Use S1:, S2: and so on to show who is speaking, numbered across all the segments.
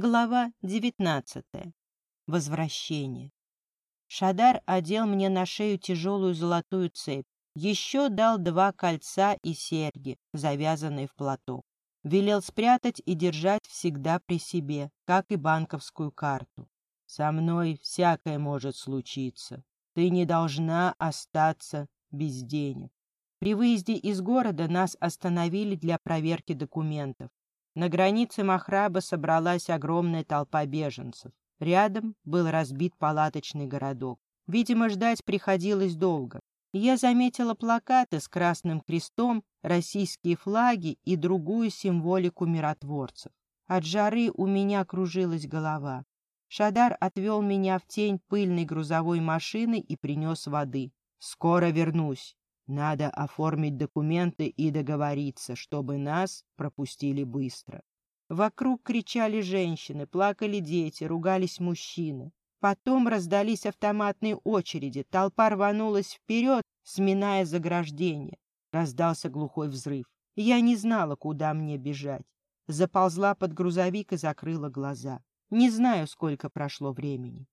S1: Глава 19. Возвращение. Шадар одел мне на шею тяжелую золотую цепь. Еще дал два кольца и серьги, завязанные в платок. Велел спрятать и держать всегда при себе, как и банковскую карту. Со мной всякое может случиться. Ты не должна остаться без денег. При выезде из города нас остановили для проверки документов. На границе Махраба собралась огромная толпа беженцев. Рядом был разбит палаточный городок. Видимо, ждать приходилось долго. Я заметила плакаты с красным крестом, российские флаги и другую символику миротворцев. От жары у меня кружилась голова. Шадар отвел меня в тень пыльной грузовой машины и принес воды. «Скоро вернусь. Надо оформить документы и договориться, чтобы нас пропустили быстро. Вокруг кричали женщины, плакали дети, ругались мужчины. Потом раздались автоматные очереди, толпа рванулась вперед, сминая заграждение. Раздался глухой взрыв. Я не знала, куда мне бежать. Заползла под грузовик и закрыла глаза. Не знаю, сколько прошло времени.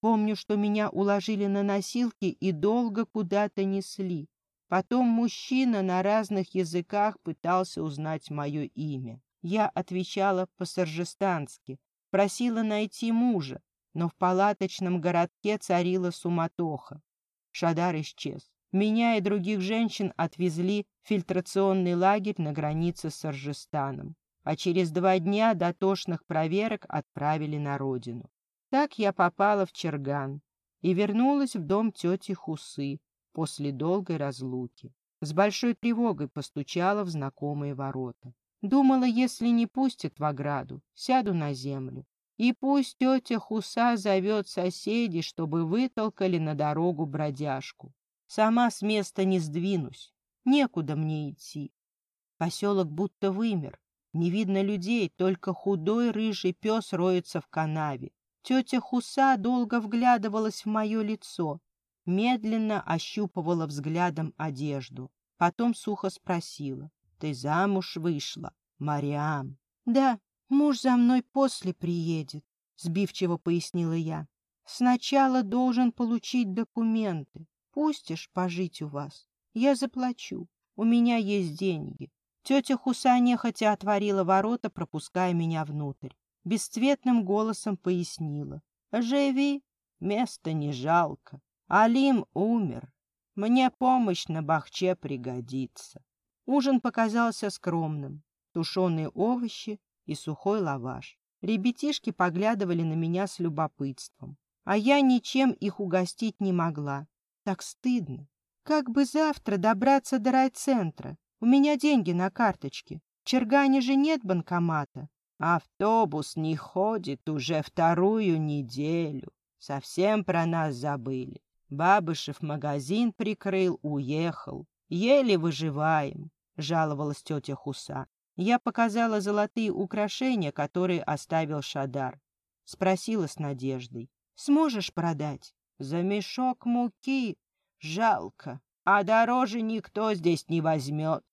S1: Помню, что меня уложили на носилки и долго куда-то несли. Потом мужчина на разных языках пытался узнать мое имя. Я отвечала по-саржестански, просила найти мужа, но в палаточном городке царила суматоха. Шадар исчез. Меня и других женщин отвезли в фильтрационный лагерь на границе с Саржестаном, а через два дня дотошных проверок отправили на родину. Так я попала в Черган и вернулась в дом тети Хусы, после долгой разлуки. С большой тревогой постучала в знакомые ворота. Думала, если не пустят в ограду, сяду на землю. И пусть тетя Хуса зовет соседей, чтобы вытолкали на дорогу бродяжку. Сама с места не сдвинусь, некуда мне идти. Поселок будто вымер, не видно людей, только худой рыжий пес роется в канаве. Тетя Хуса долго вглядывалась в мое лицо, медленно ощупывала взглядом одежду. Потом сухо спросила. — Ты замуж вышла, Мариам? — Да, муж за мной после приедет, — сбивчиво пояснила я. — Сначала должен получить документы. Пустишь пожить у вас? Я заплачу. У меня есть деньги. Тетя Хуса нехотя отворила ворота, пропуская меня внутрь. Бесцветным голосом пояснила. — Живи, места не жалко. Алим умер. Мне помощь на бахче пригодится. Ужин показался скромным. Тушеные овощи и сухой лаваш. Ребятишки поглядывали на меня с любопытством. А я ничем их угостить не могла. Так стыдно. Как бы завтра добраться до райцентра? У меня деньги на карточке. В Чергане же нет банкомата. Автобус не ходит уже вторую неделю. Совсем про нас забыли. Бабышев магазин прикрыл, уехал. Еле выживаем, — жаловалась тетя Хуса. Я показала золотые украшения, которые оставил Шадар. Спросила с надеждой. — Сможешь продать? За мешок муки? Жалко. А дороже никто здесь не возьмет.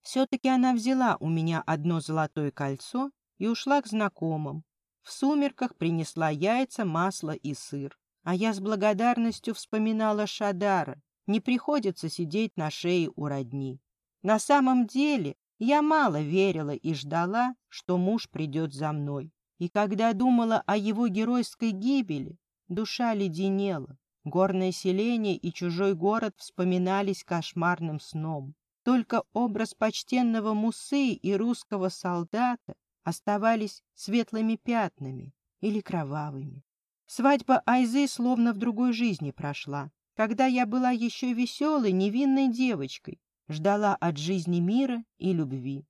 S1: Все-таки она взяла у меня одно золотое кольцо и ушла к знакомым. В сумерках принесла яйца, масло и сыр. А я с благодарностью вспоминала Шадара. Не приходится сидеть на шее у родни. На самом деле я мало верила и ждала, что муж придет за мной. И когда думала о его геройской гибели, душа леденела. Горное селение и чужой город вспоминались кошмарным сном. Только образ почтенного Мусы и русского солдата оставались светлыми пятнами или кровавыми. Свадьба Айзы словно в другой жизни прошла, когда я была еще веселой, невинной девочкой, ждала от жизни мира и любви.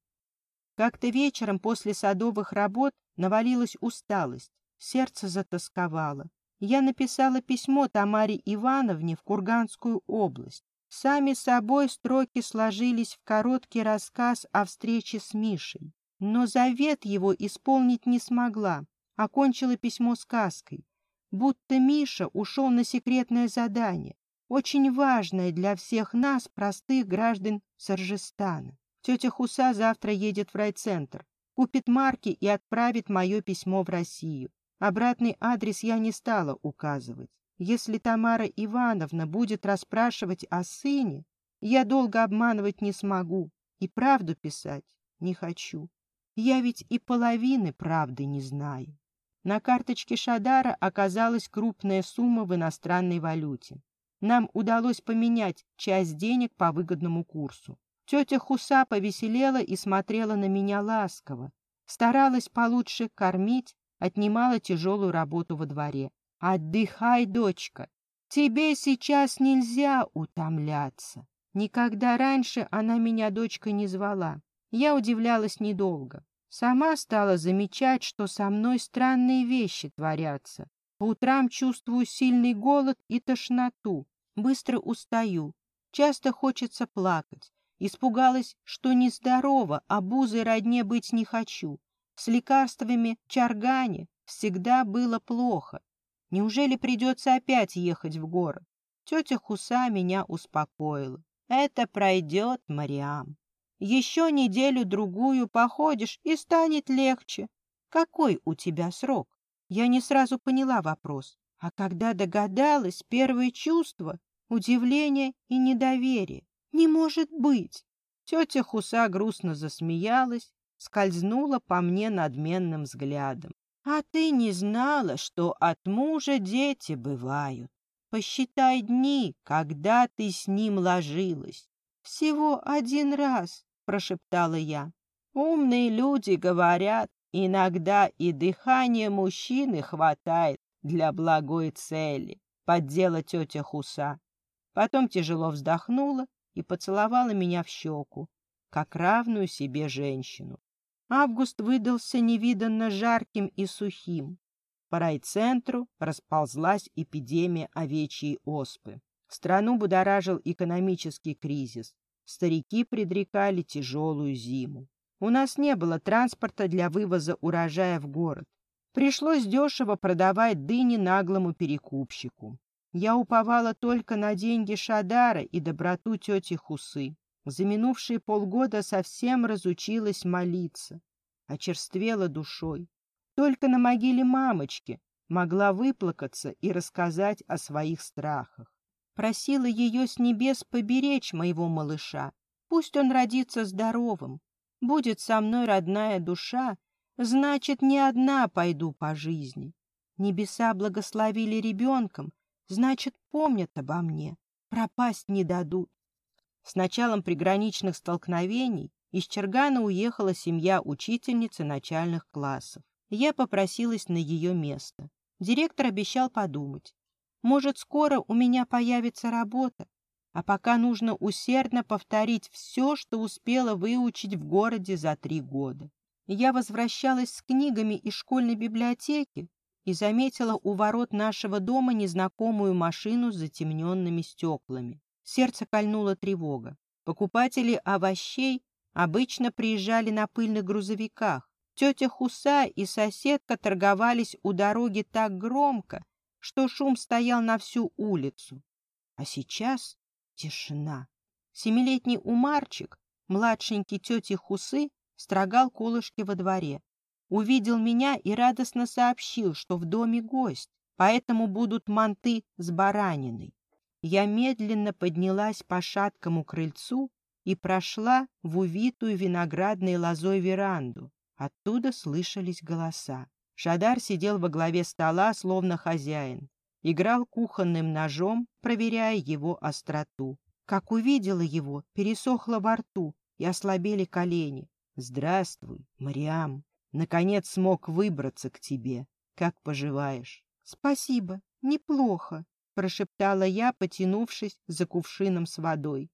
S1: Как-то вечером после садовых работ навалилась усталость, сердце затасковало. Я написала письмо Тамаре Ивановне в Курганскую область. Сами собой строки сложились в короткий рассказ о встрече с Мишей. Но завет его исполнить не смогла, окончила письмо сказкой будто Миша ушел на секретное задание, очень важное для всех нас, простых граждан Саржестана. Тетя Хуса завтра едет в райцентр. купит марки и отправит мое письмо в Россию. Обратный адрес я не стала указывать. Если Тамара Ивановна будет расспрашивать о сыне, я долго обманывать не смогу и правду писать не хочу. Я ведь и половины правды не знаю. На карточке Шадара оказалась крупная сумма в иностранной валюте. Нам удалось поменять часть денег по выгодному курсу. Тетя Хуса повеселела и смотрела на меня ласково. Старалась получше кормить, отнимала тяжелую работу во дворе. «Отдыхай, дочка, тебе сейчас нельзя утомляться». Никогда раньше она меня дочкой не звала. Я удивлялась недолго. Сама стала замечать, что со мной странные вещи творятся. По утрам чувствую сильный голод и тошноту. Быстро устаю. Часто хочется плакать. Испугалась, что нездорова, а бузой родне быть не хочу. С лекарствами чаргане всегда было плохо. Неужели придется опять ехать в город? Тетя Хуса меня успокоила. Это пройдет, Мариам. Еще неделю-другую походишь, и станет легче. Какой у тебя срок? Я не сразу поняла вопрос. А когда догадалась, первое чувство — удивление и недоверие. Не может быть! Тетя Хуса грустно засмеялась, скользнула по мне надменным взглядом. А ты не знала, что от мужа дети бывают. Посчитай дни, когда ты с ним ложилась. Всего один раз, прошептала я. Умные люди говорят, иногда и дыхания мужчины хватает для благой цели, поддела тетя Хуса. Потом тяжело вздохнула и поцеловала меня в щеку, как равную себе женщину. Август выдался невиданно жарким и сухим. По райцентру расползлась эпидемия овечьей оспы. Страну будоражил экономический кризис. Старики предрекали тяжелую зиму. У нас не было транспорта для вывоза урожая в город. Пришлось дешево продавать дыни наглому перекупщику. Я уповала только на деньги Шадара и доброту тети Хусы. За минувшие полгода совсем разучилась молиться, очерствела душой. Только на могиле мамочки могла выплакаться и рассказать о своих страхах. Просила ее с небес поберечь моего малыша. Пусть он родится здоровым. Будет со мной родная душа, значит, не одна пойду по жизни. Небеса благословили ребенком, значит, помнят обо мне, пропасть не дадут. С началом приграничных столкновений из Чергана уехала семья учительницы начальных классов. Я попросилась на ее место. Директор обещал подумать. Может, скоро у меня появится работа, а пока нужно усердно повторить все, что успела выучить в городе за три года. Я возвращалась с книгами из школьной библиотеки и заметила у ворот нашего дома незнакомую машину с затемненными стеклами. Сердце кольнула тревога. Покупатели овощей обычно приезжали на пыльных грузовиках, Тетя Хуса и соседка торговались у дороги так громко, что шум стоял на всю улицу. А сейчас тишина. Семилетний Умарчик, младшенький тети Хусы, строгал колышки во дворе. Увидел меня и радостно сообщил, что в доме гость, поэтому будут манты с бараниной. Я медленно поднялась по шаткому крыльцу и прошла в увитую виноградной лозой веранду. Оттуда слышались голоса. Шадар сидел во главе стола, словно хозяин. Играл кухонным ножом, проверяя его остроту. Как увидела его, пересохло во рту и ослабели колени. «Здравствуй, Мариам! Наконец смог выбраться к тебе. Как поживаешь?» «Спасибо, неплохо», — прошептала я, потянувшись за кувшином с водой.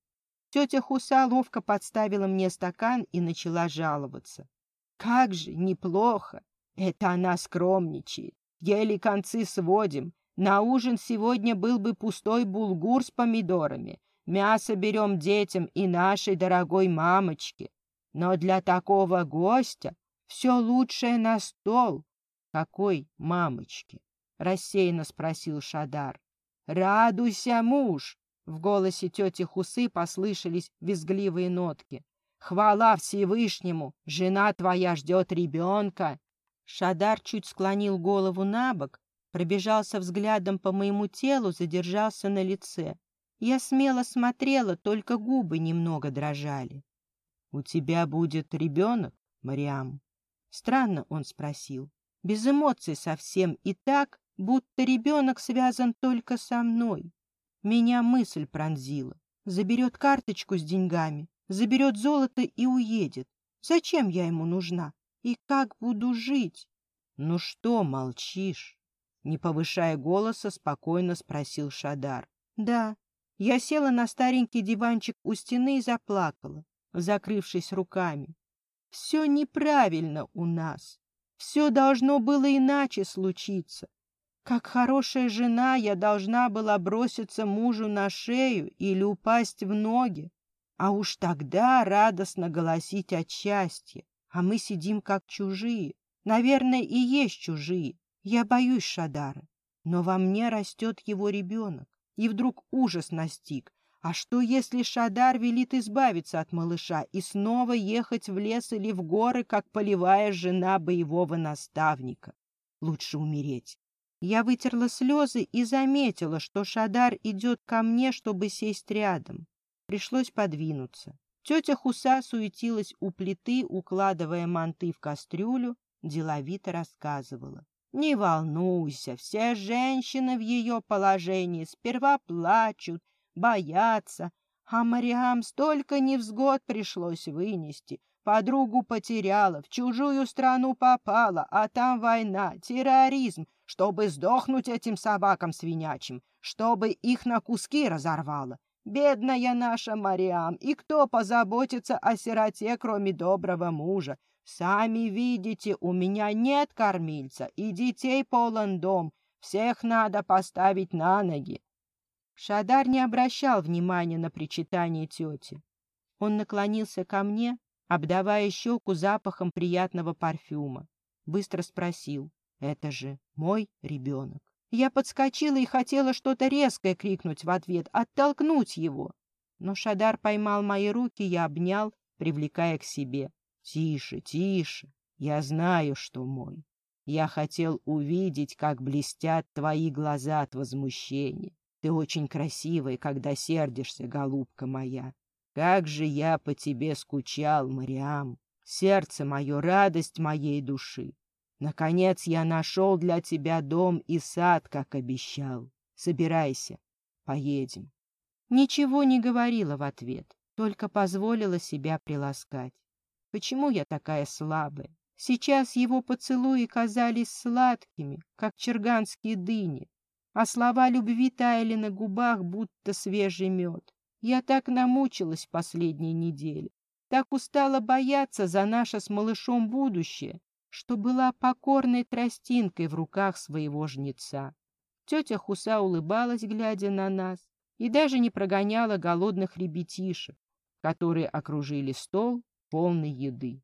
S1: Тетя Хуса ловко подставила мне стакан и начала жаловаться. Как же неплохо! Это она скромничает. Еле концы сводим. На ужин сегодня был бы пустой булгур с помидорами. Мясо берем детям и нашей дорогой мамочке. Но для такого гостя все лучшее на стол. Какой мамочке? Рассеянно спросил Шадар. Радуйся, муж! В голосе тети Хусы послышались визгливые нотки. Хвала Всевышнему! Жена твоя ждет ребенка!» Шадар чуть склонил голову на бок, пробежался взглядом по моему телу, задержался на лице. Я смело смотрела, только губы немного дрожали. «У тебя будет ребенок, Мариам?» Странно он спросил, без эмоций совсем, и так, будто ребенок связан только со мной. Меня мысль пронзила. Заберет карточку с деньгами, заберет золото и уедет. Зачем я ему нужна? И как буду жить? Ну что молчишь? Не повышая голоса, спокойно спросил Шадар. Да, я села на старенький диванчик у стены и заплакала, закрывшись руками. Все неправильно у нас. Все должно было иначе случиться. Как хорошая жена я должна была броситься мужу на шею или упасть в ноги, а уж тогда радостно голосить от счастья. А мы сидим как чужие. Наверное, и есть чужие. Я боюсь Шадара. Но во мне растет его ребенок. И вдруг ужас настиг. А что, если Шадар велит избавиться от малыша и снова ехать в лес или в горы, как полевая жена боевого наставника? Лучше умереть. Я вытерла слезы и заметила, что Шадар идет ко мне, чтобы сесть рядом. Пришлось подвинуться. Тетя Хуса суетилась у плиты, укладывая манты в кастрюлю, деловито рассказывала. «Не волнуйся, все женщины в ее положении сперва плачут, боятся, а Мариам столько невзгод пришлось вынести. Подругу потеряла, в чужую страну попала, а там война, терроризм, чтобы сдохнуть этим собакам свинячим, чтобы их на куски разорвало. Бедная наша Мариам, и кто позаботится о сироте, кроме доброго мужа? Сами видите, у меня нет кормильца, и детей полон дом. Всех надо поставить на ноги. Шадар не обращал внимания на причитание тети. Он наклонился ко мне, обдавая щеку запахом приятного парфюма. Быстро спросил, это же мой ребенок. Я подскочила и хотела что-то резкое крикнуть в ответ, оттолкнуть его. Но Шадар поймал мои руки и обнял, привлекая к себе. «Тише, тише, я знаю, что мой. Я хотел увидеть, как блестят твои глаза от возмущения. Ты очень красивая, когда сердишься, голубка моя. Как же я по тебе скучал, Мариам! Сердце мое, радость моей души. Наконец я нашел для тебя дом и сад, как обещал. Собирайся, поедем. Ничего не говорила в ответ, только позволила себя приласкать. Почему я такая слабая? Сейчас его поцелуи казались сладкими, как черганские дыни, а слова любви таяли на губах, будто свежий мед. Я так намучилась последние недели, так устала бояться за наше с малышом будущее, что была покорной тростинкой в руках своего жнеца. Тетя Хуса улыбалась, глядя на нас, и даже не прогоняла голодных ребятишек, которые окружили стол полный еды.